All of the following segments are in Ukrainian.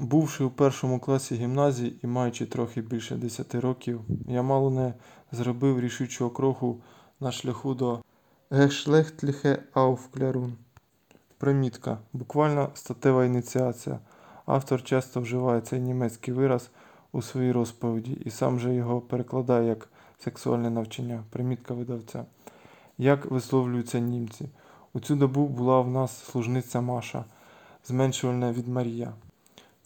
Бувши у першому класі гімназії і маючи трохи більше 10 років, я мало не зробив рішучого кроку на шляху до Гешлехтліхе Ауфклярун. Примітка. Буквально статева ініціація. Автор часто вживає цей німецький вираз у своїй розповіді і сам же його перекладає як сексуальне навчання. Примітка видавця. Як висловлюються німці? У цю добу була в нас служниця Маша, зменшувальна від Марія.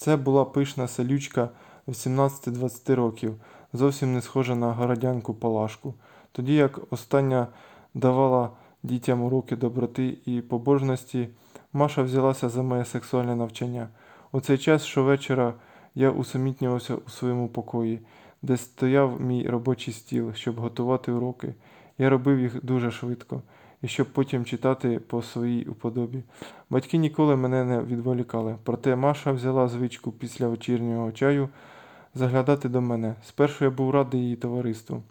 Це була пишна селючка 18-20 років, зовсім не схожа на городянку Палашку. Тоді як остання давала дітям уроки доброти і побожності, Маша взялася за моє сексуальне навчання. У цей час щовечора я усамітнювався у своєму покої, де стояв мій робочий стіл, щоб готувати уроки. Я робив їх дуже швидко, і щоб потім читати по своїй уподобі. Батьки ніколи мене не відволікали, проте Маша взяла звичку після вечірнього чаю заглядати до мене. Спершу я був радий її товариству.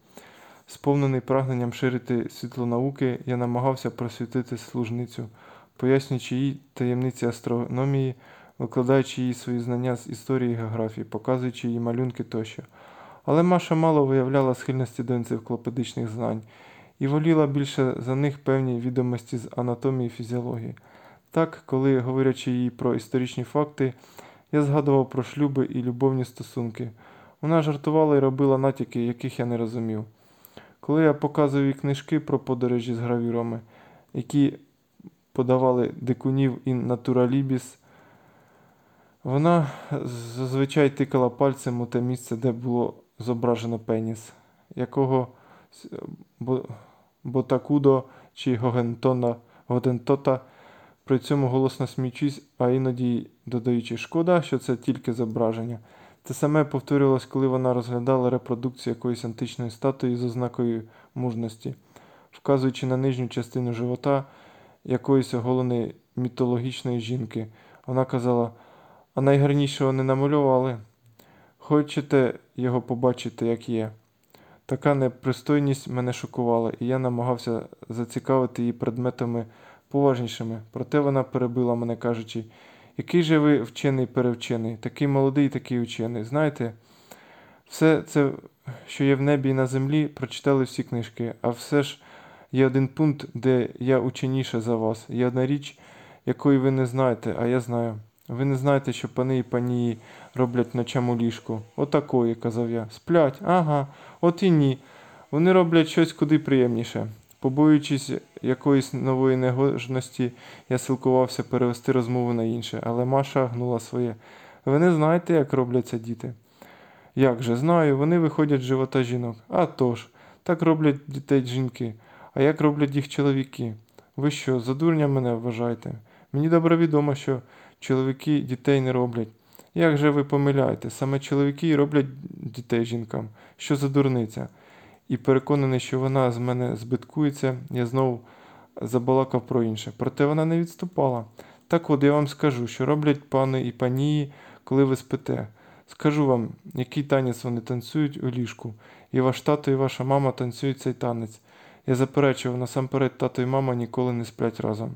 Сповнений прагненням ширити світло науки, я намагався просвітити служницю, пояснюючи їй таємниці астрономії, викладаючи їй свої знання з історії і географії, показуючи їй малюнки тощо. Але Маша мало виявляла схильності до енциклопедичних знань і воліла більше за них певні відомості з анатомії і фізіології. Так, коли, говорячи їй про історичні факти, я згадував про шлюби і любовні стосунки. Вона жартувала і робила натяки, яких я не розумів. Коли я показував їй книжки про подорожі з гравюрами, які подавали дикунів і натуралібіс, вона зазвичай тикала пальцем у те місце, де було зображено пеніс, якого Ботакудо чи Гогентона, Годентота, при цьому голосно сміючись, а іноді додаючи шкода, що це тільки зображення. Те саме повторювалось, коли вона розглядала репродукцію якоїсь античної статуї з ознакою мужності, вказуючи на нижню частину живота якоїсь оголеної мітологічної жінки. Вона казала, а найгарнішого не намалювали. Хочете його побачити, як є. Така непристойність мене шокувала, і я намагався зацікавити її предметами поважнішими. Проте вона перебила мене, кажучи, який же ви вчений перевчений, такий молодий, такий учений. Знаєте, все це, що є в небі і на землі, прочитали всі книжки, а все ж є один пункт, де я ученіше за вас. Є одна річ, якої ви не знаєте, а я знаю. Ви не знаєте, що пани і панії роблять ночам у ліжку. Отакої, казав я. Сплять, ага, от і ні. Вони роблять щось куди приємніше. Побоюючись якоїсь нової негожності, я силкувався перевести розмову на інше, але Маша гнула своє. Ви не знаєте, як робляться діти? Як же, знаю, вони виходять з живота жінок. А тож, так роблять дітей жінки. А як роблять їх чоловіки? Ви що, за дурня мене вважаєте? Мені добре відомо, що чоловіки дітей не роблять. Як же ви помиляєте? Саме чоловіки роблять дітей жінкам. Що за дурниця? І переконаний, що вона з мене збиткується, я знову забалакав про інше. Проте вона не відступала. Так от я вам скажу, що роблять пани і панії, коли ви спите. Скажу вам, який танець вони танцюють у ліжку. І ваш тато, і ваша мама танцюють цей танець. Я заперечував, насамперед тато і мама ніколи не сплять разом.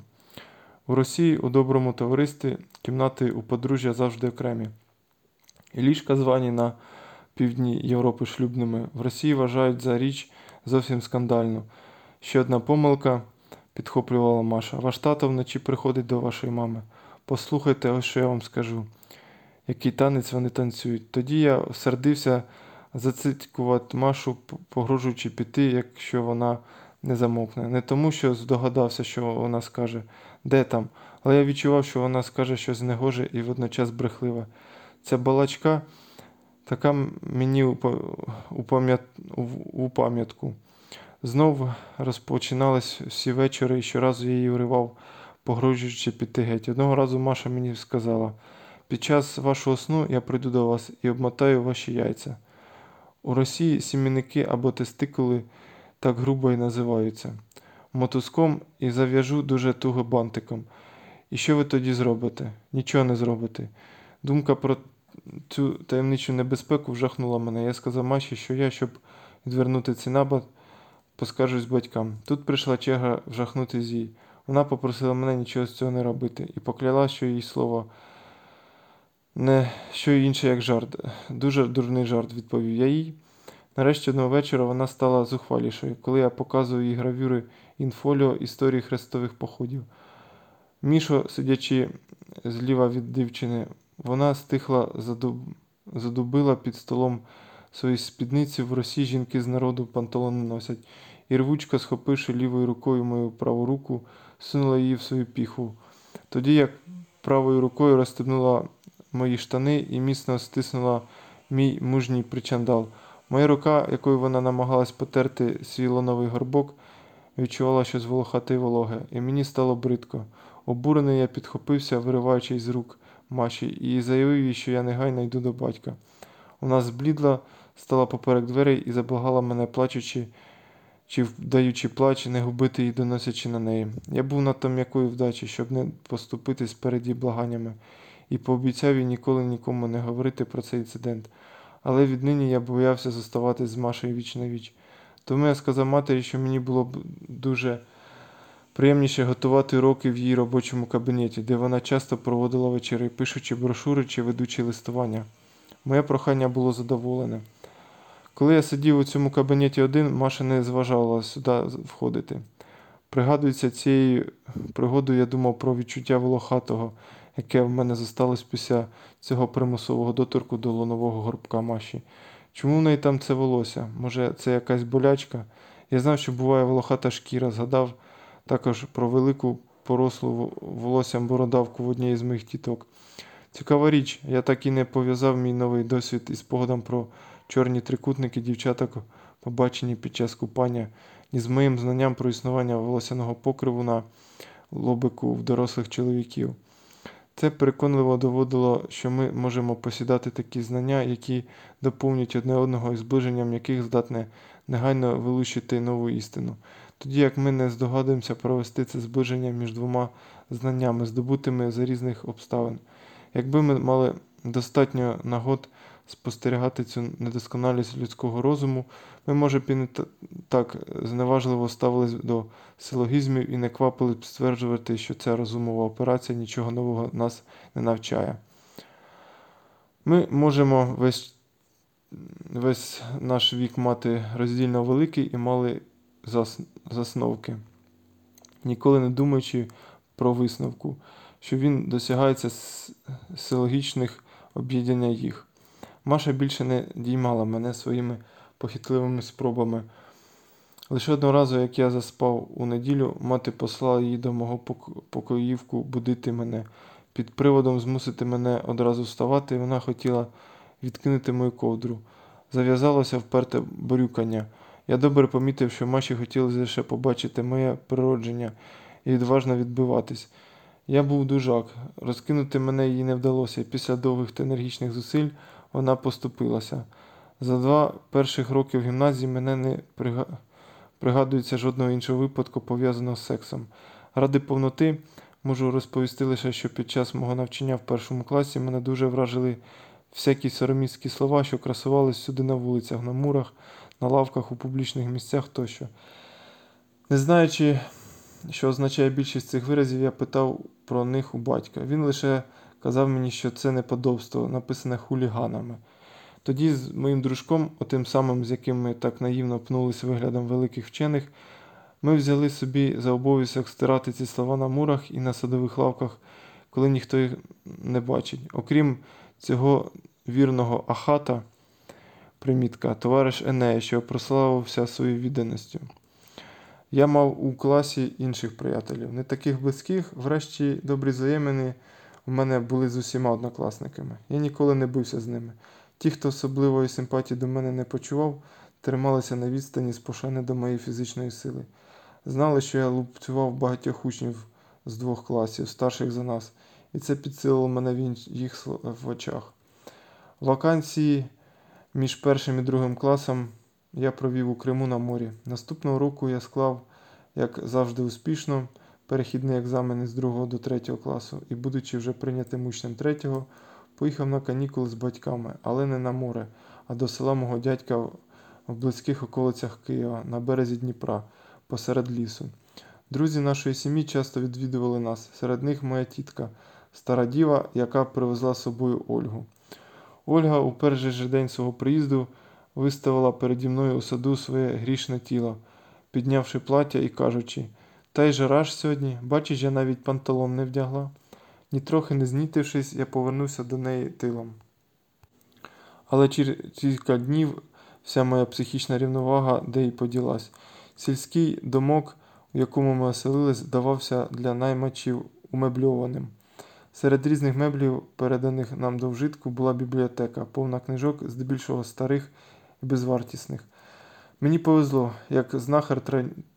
У Росії у доброму товаристві кімнати у подружжя завжди окремі. І ліжка звані на півдні Європи шлюбними. В Росії вважають за річ зовсім скандальну. Ще одна помилка, підхоплювала Маша. Ваш тато вночі приходить до вашої мами. Послухайте, ось що я вам скажу. Який танець вони танцюють. Тоді я сердився зацитькувати Машу, погрожуючи піти, якщо вона не замовкне. Не тому, що здогадався, що вона скаже, де там, але я відчував, що вона скаже щось негоже і водночас брехливе. Ця балачка така мені у пам'ятку. Знов розпочинались всі вечори і щоразу я її уривав, погрожуючи піти геть. Одного разу Маша мені сказала: під час вашого сну я прийду до вас і обмотаю ваші яйця. У Росії сім'яники або тестикули так грубо і називаються, мотузком і зав'яжу дуже туго бантиком. І що ви тоді зробите? Нічого не зробите. Думка про цю таємничу небезпеку вжахнула мене. Я сказав Маші, що я, щоб відвернути цей напад, поскаржусь батькам. Тут прийшла черга вжахнути зій. Вона попросила мене нічого з цього не робити і покляла, що її слово Не що інше, як жарт. Дуже дурний жарт, відповів я їй. Нарешті одного вечора вона стала зухвалішою, коли я показую їй гравюри інфоліо історії хрестових походів. Мішо, сидячи зліва від дівчини, вона стихла, задуб... задубила під столом свої спідниці в Росії жінки з народу панталони носять, і рвучко, схопивши лівою рукою мою праву руку, сунула її в свою піхву. Тоді як правою рукою розстебнула мої штани і міцно стиснула мій мужній причандал. Моя рука, якою вона намагалась потерти свій лоновий горбок, відчувала щось волохате й вологе, і мені стало бридко. Обурений я підхопився, вириваючи з рук Маші, і заявив їй, що я негайно йду до батька. Вона зблідла, стала поперек дверей і заблагала мене, плачучи чи вдаючи плач, не губити її, доносячи на неї. Я був надто м'якої вдачі, щоб не поступитись перед її благаннями, і пообіцяв їй ніколи нікому не говорити про цей інцидент. Але віднині я боявся зоставатись з Машею віч на віч. Тому я сказав матері, що мені було б дуже приємніше готувати уроки в її робочому кабінеті, де вона часто проводила вечори, пишучи брошури чи ведучи листування. Моє прохання було задоволене. Коли я сидів у цьому кабінеті один, Маша не зважала сюди входити. Пригадується, цією пригодою я думав про відчуття волохатого, яке в мене зосталось після цього примусового доторку до лонового горбка Маші. Чому в неї там це волосся? Може, це якась болячка? Я знав, що буває волохата шкіра, згадав також про велику порослу волоссям бородавку в одній з моїх тіток. Цікава річ, я так і не пов'язав мій новий досвід із спогадом про чорні трикутники дівчаток, побачені під час купання, ні з моїм знанням про існування волосяного покриву на лобику в дорослих чоловіків. Це переконливо доводило, що ми можемо посідати такі знання, які доповнюють одне одного і зближенням яких здатне негайно вилучити нову істину. Тоді як ми не здогадуємося провести це зближення між двома знаннями, здобутими за різних обставин. Якби ми мали достатньо нагод спостерігати цю недосконалість людського розуму, ми, може б і не так зневажливо ставились до силогізмів і не квапили б стверджувати, що ця розумова операція нічого нового нас не навчає. Ми можемо весь весь наш вік мати роздільно великий і мали зас, засновки, ніколи не думаючи про висновку, що він досягається силогічних об'єднання їх. Маша більше не діймала мене своїми похитливими спробами. Лише одного разу, як я заспав у неділю, мати послала її до мого покоївку будити мене. Під приводом змусити мене одразу вставати, вона хотіла відкинути мою ковдру. Зав'язалося вперте борюкання. Я добре помітив, що Маші хотілося лише побачити моє природження і відважно відбиватись. Я був дужак, розкинути мене їй не вдалося, після довгих та енергічних зусиль вона поступилася. За два перших роки в гімназії мене не пригадується жодного іншого випадку, пов'язаного з сексом. Ради повноти можу розповісти лише, що під час мого навчання в першому класі мене дуже вражили всякі сороміцькі слова, що красувались сюди на вулицях, на мурах, на лавках, у публічних місцях тощо. Не знаючи, що означає більшість цих виразів, я питав про них у батька. Він лише казав мені, що це неподобство, написане хуліганами. Тоді з моїм дружком, отим самим, з яким ми так наївно пнулися виглядом великих вчених, ми взяли собі за обов'язок стирати ці слова на мурах і на садових лавках, коли ніхто їх не бачить. Окрім цього вірного ахата, примітка, товариш Енея, що прославився своєю відданістю. Я мав у класі інших приятелів, не таких близьких, врешті добрі взаємини у мене були з усіма однокласниками. Я ніколи не бився з ними. Ті, хто особливої симпатії до мене не почував, трималися на відстані з пошани до моєї фізичної сили. Знали, що я лупцював багатьох учнів з двох класів, старших за нас, і це підсилило мене в їх в очах. Вакансії між першим і другим класом я провів у Криму на морі. Наступного року я склав, як завжди, успішно перехідний екзамен із 2 до 3 класу і, будучи вже прийнятим учнем 3, поїхав на канікули з батьками, але не на море, а до села мого дядька в близьких околицях Києва на березі Дніпра, посеред лісу. Друзі нашої сім'ї часто відвідували нас. Серед них моя тітка, стара діва, яка привезла з собою Ольгу. Ольга у перший же день свого приїзду виставила переді мною у саду своє грішне тіло, піднявши плаття і кажучи: Та й жараш сьогодні, бачиш, я навіть панталон не вдягла. Нітрохи не знітившись, я повернувся до неї тилом. Але через кілька днів вся моя психічна рівновага де й поділась. Сільський домок, у якому ми оселились, здавався для наймачів умебльованим. Серед різних меблів, переданих нам до вжитку, була бібліотека, повна книжок, здебільшого старих і безвартісних. Мені повезло, як знахар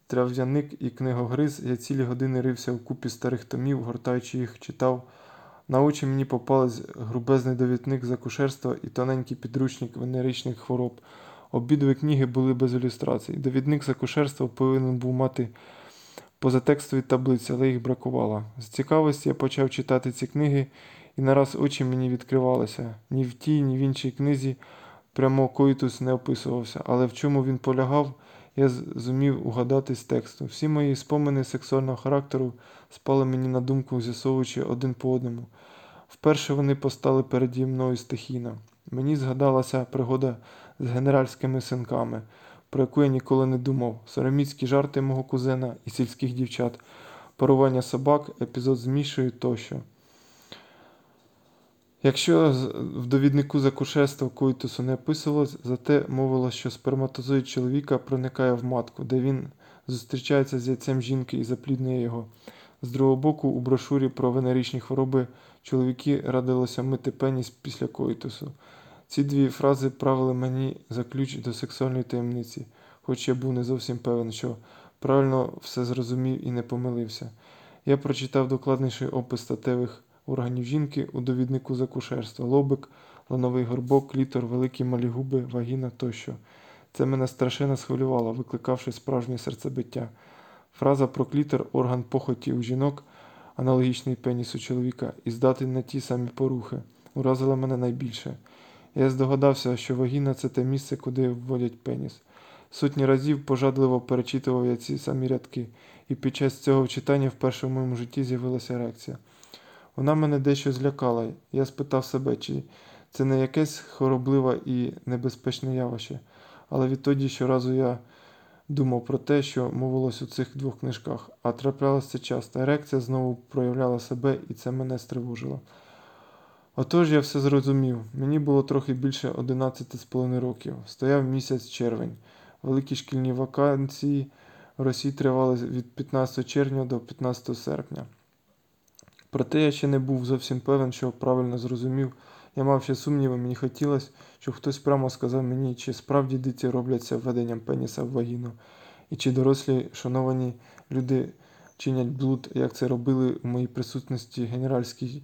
трав'яник і книгогриз, я цілі години рився в купі старих томів, гортаючи їх, читав. На очі мені попались грубезний довідник з акушерства і тоненький підручник венеричних хвороб. Обидві книги були без ілюстрацій. Довідник з акушерства повинен був мати позатекстові таблиці, але їх бракувало. З цікавості я почав читати ці книги, і нараз очі мені відкривалися. Ні в тій, ні в іншій книзі прямо коїтус не описувався, але в чому він полягав, я зумів угадати з тексту. Всі мої спомини сексуального характеру спали мені на думку, з'ясовуючи один по одному. Вперше вони постали переді мною стихійно. Мені згадалася пригода з генеральськими синками, про яку я ніколи не думав, сороміцькі жарти мого кузена і сільських дівчат, парування собак, епізод з Мішею тощо. Якщо в довіднику за кушерство коїтусу не описувалось, зате мовило, що сперматозоїд чоловіка проникає в матку, де він зустрічається з яйцем жінки і запліднює його. З другого боку, у брошурі про венеричні хвороби чоловіки радилося мити пеніс після коїтусу. Ці дві фрази правили мені за ключ до сексуальної таємниці, хоч я був не зовсім певен, що правильно все зрозумів і не помилився. Я прочитав докладніший опис статевих органів жінки у довіднику за кушерство, лобик, лановий горбок, клітор, великі малі губи, вагіна тощо. Це мене страшенно схвилювало, викликавши справжнє серцебиття. Фраза про клітор орган похоті у жінок, аналогічний пенісу чоловіка, і здатний на ті самі порухи, уразила мене найбільше. Я здогадався, що вагіна це те місце, куди вводять пеніс. Сотні разів пожадливо перечитував я ці самі рядки, і під час цього читання вперше в моєму житті з'явилася реакція. Вона мене дещо злякала. Я спитав себе, чи це не якесь хоробливе і небезпечне явище, але відтоді щоразу я думав про те, що мовилось у цих двох книжках, а траплялося часто. Ерекція знову проявляла себе, і це мене стривожило. Отож я все зрозумів. Мені було трохи більше 11,5 років. Стояв місяць червень. Великі шкільні вакансії в Росії тривали від 15 червня до 15 серпня. Проте я ще не був зовсім певен, що правильно зрозумів. Я мав ще сумніви, мені хотілося, щоб хтось прямо сказав мені, чи справді діти робляться введенням пеніса в вагіну, і чи дорослі, шановані люди чинять блуд, як це робили у моїй присутності генеральські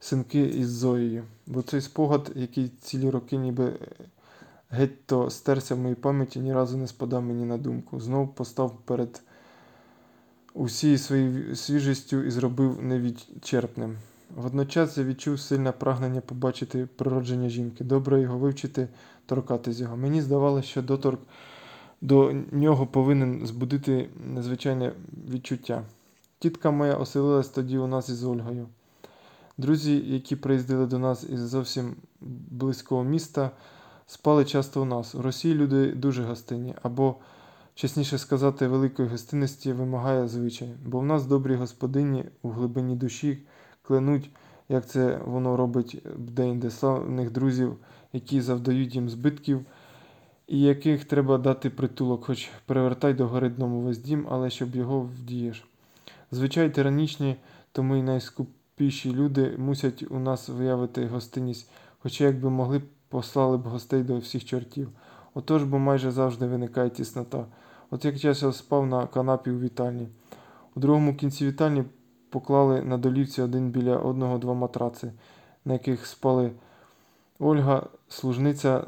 синки із Зоєю. Бо цей спогад, який цілі роки ніби геть то стерся в моїй пам'яті, ні разу не спадав мені на думку. Знов постав перед усією своєю свіжістю і зробив невідчерпним. Водночас я відчув сильне прагнення побачити природження жінки, добре його вивчити, торкатись його. Мені здавалося, що доторк до нього повинен збудити незвичайне відчуття. Тітка моя оселилась тоді у нас із Ольгою. Друзі, які приїздили до нас із зовсім близького міста, спали часто у нас. У Росії люди дуже гостинні, або, чесніше сказати, великої гостинності вимагає звичай, бо в нас добрі господині у глибині душі кленуть, як це воно робить де славних друзів, які завдають їм збитків, і яких треба дати притулок, хоч перевертай до гори дному весь дім, але щоб його вдієш. Звичай тиранічні, тому й найскупіші люди мусять у нас виявити гостинність, хоча якби могли послали б гостей до всіх чортів. Отож бо майже завжди виникає тіснота. От як час я спав на канапі у вітальні. У другому кінці вітальні поклали на долівці один біля одного два матраци, на яких спали Ольга, служниця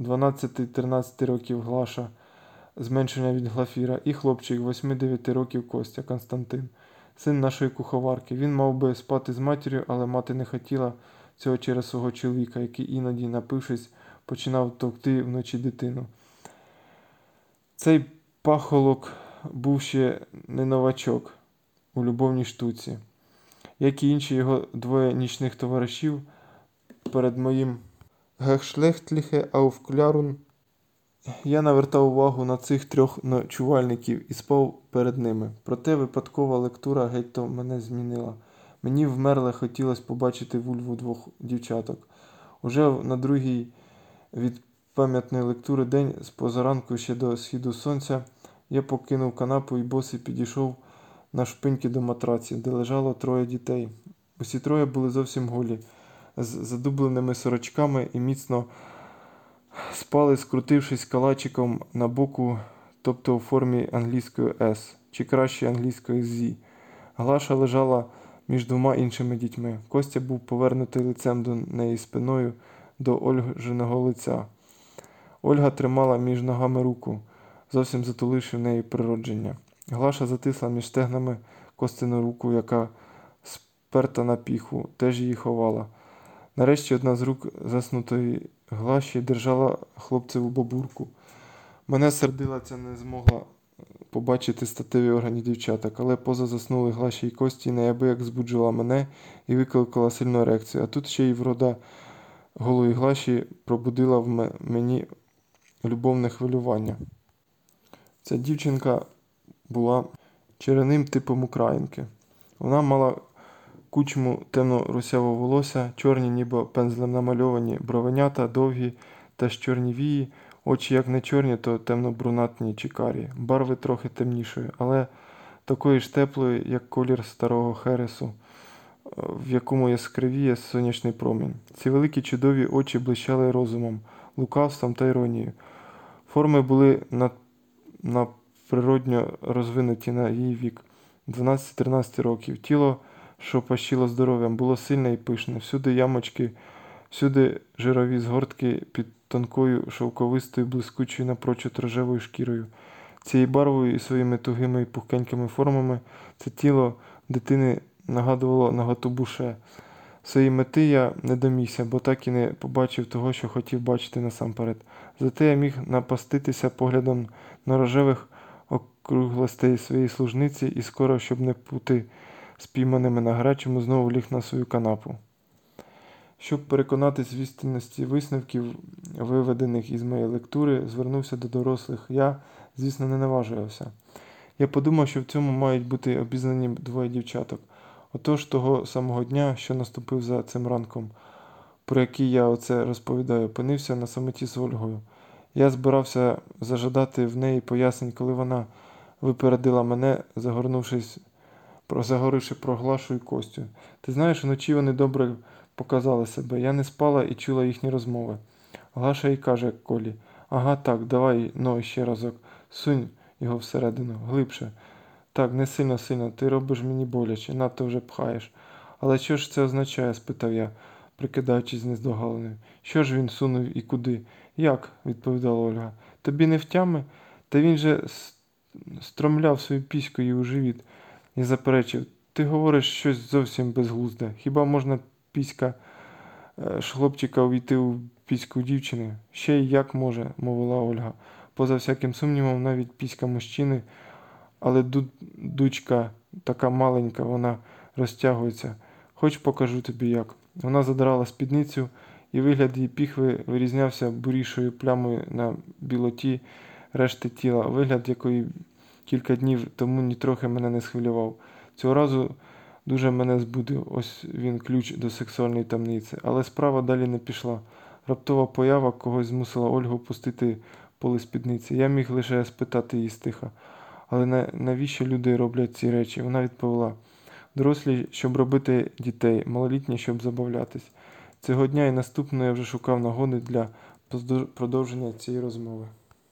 12-13 років Глаша, зменшення від Глафіра, і хлопчик 8-9 років Костя Константин, син нашої куховарки. Він мав би спати з матір'ю, але мати не хотіла цього через свого чоловіка, який іноді, напившись, починав товкти вночі дитину. Цей пахолок був ще не новачок у любовній штуці. як і інші його двоє нічних товаришів, перед моїм гехшлехтліхе ауфклярун я навертав увагу на цих трьох ночувальників і спав перед ними. Проте випадкова лектура геть то мене змінила. Мені вмерле хотілося побачити вульву двох дівчаток. Уже на другий від пам'ятної лектури день з позаранку ще до східу сонця я покинув канапу і босий підійшов на шпиньки до матраці, де лежало троє дітей. Усі троє були зовсім голі, з задубленими сорочками і міцно спали, скрутившись калачиком на боку, тобто у формі англійської S, чи краще англійської Z. Глаша лежала між двома іншими дітьми. Костя був повернутий лицем до неї спиною до Ольжиного лиця. Ольга тримала між ногами руку, зовсім затуливши в неї природження. Глаша затисла між стегнами Костину руку, яка сперта на піху, теж її ховала. Нарешті одна з рук заснутої Глаші держала хлопцеву бабурку. Мене сердила це не змогла побачити статеві органі дівчаток, але поза заснули Глаші і Кості неабияк збуджувала мене і викликала сильну ерекцію. А тут ще й врода голої Глаші пробудила в мені любовне хвилювання. Ця дівчинка була череним типом українки. Вона мала кучму темно-русявого волосся, чорні, ніби пензлем намальовані бровенята, довгі та ж чорні вії, очі як не чорні, то темно-брунатні чи карі, барви трохи темнішої, але такої ж теплої, як колір старого хересу, в якому яскравіє сонячний промінь. Ці великі чудові очі блищали розумом, лукавством та іронією. Форми були на, на природньо розвинуті на її вік 12-13 років. Тіло що пащило здоров'ям, було сильне і пишне. Всюди ямочки, всюди жирові згортки під тонкою шовковистою, блискучою напрочуд рожевою шкірою. Цією барвою і своїми тугими і пухкенькими формами це тіло дитини нагадувало наготу буше. Своєї мети я не домігся, бо так і не побачив того, що хотів бачити насамперед. Зате я міг напаститися поглядом на рожевих округлостей своєї служниці і скоро, щоб не пути спійманими на гарячому, знову ліг на свою канапу. Щоб переконатись в істинності висновків, виведених із моєї лектури, звернувся до дорослих. Я, звісно, не наважувався. Я подумав, що в цьому мають бути обізнані двоє дівчаток. Отож того самого дня, що наступив за цим ранком, про який я оце розповідаю, опинився на самоті з Ольгою. Я збирався зажадати в неї пояснень, коли вона випередила мене, загоривши про Глашу і Костю. Ти знаєш, вночі вони добре показали себе. Я не спала і чула їхні розмови. Глаша й каже Колі: Ага, так, давай ну, ще разок, сунь його всередину, глибше. Так, не сильно сильно, ти робиш мені боляче, надто вже пхаєш. Але що ж це означає? спитав я, прикидаючись нездогаленою. Що ж він сунув і куди? Як? відповідала Ольга. Тобі не втями? Та він же стромляв свою піську їй у живіт і заперечив, ти говориш щось зовсім безглузде. Хіба можна піська е, хлопчика увійти у піську дівчини? Ще й як може, мовила Ольга. Поза всяким сумнівом, навіть піська мужчини, але ду дучка така маленька, вона розтягується. Хоч покажу тобі як. Вона задрала спідницю, і вигляд її піхви вирізнявся бурішою плямою на білоті решти тіла, вигляд якої кілька днів тому нітрохи мене не схвилював. Цього разу дуже мене збудив, ось він ключ до сексуальної тамниці. Але справа далі не пішла. Раптова поява когось змусила Ольгу пустити поли спідниці. Я міг лише спитати її стиха. Але навіщо люди роблять ці речі? Вона відповіла. Дорослі, щоб робити дітей, малолітні, щоб забавлятись. Цього дня і наступного я вже шукав нагоди для продовження цієї розмови.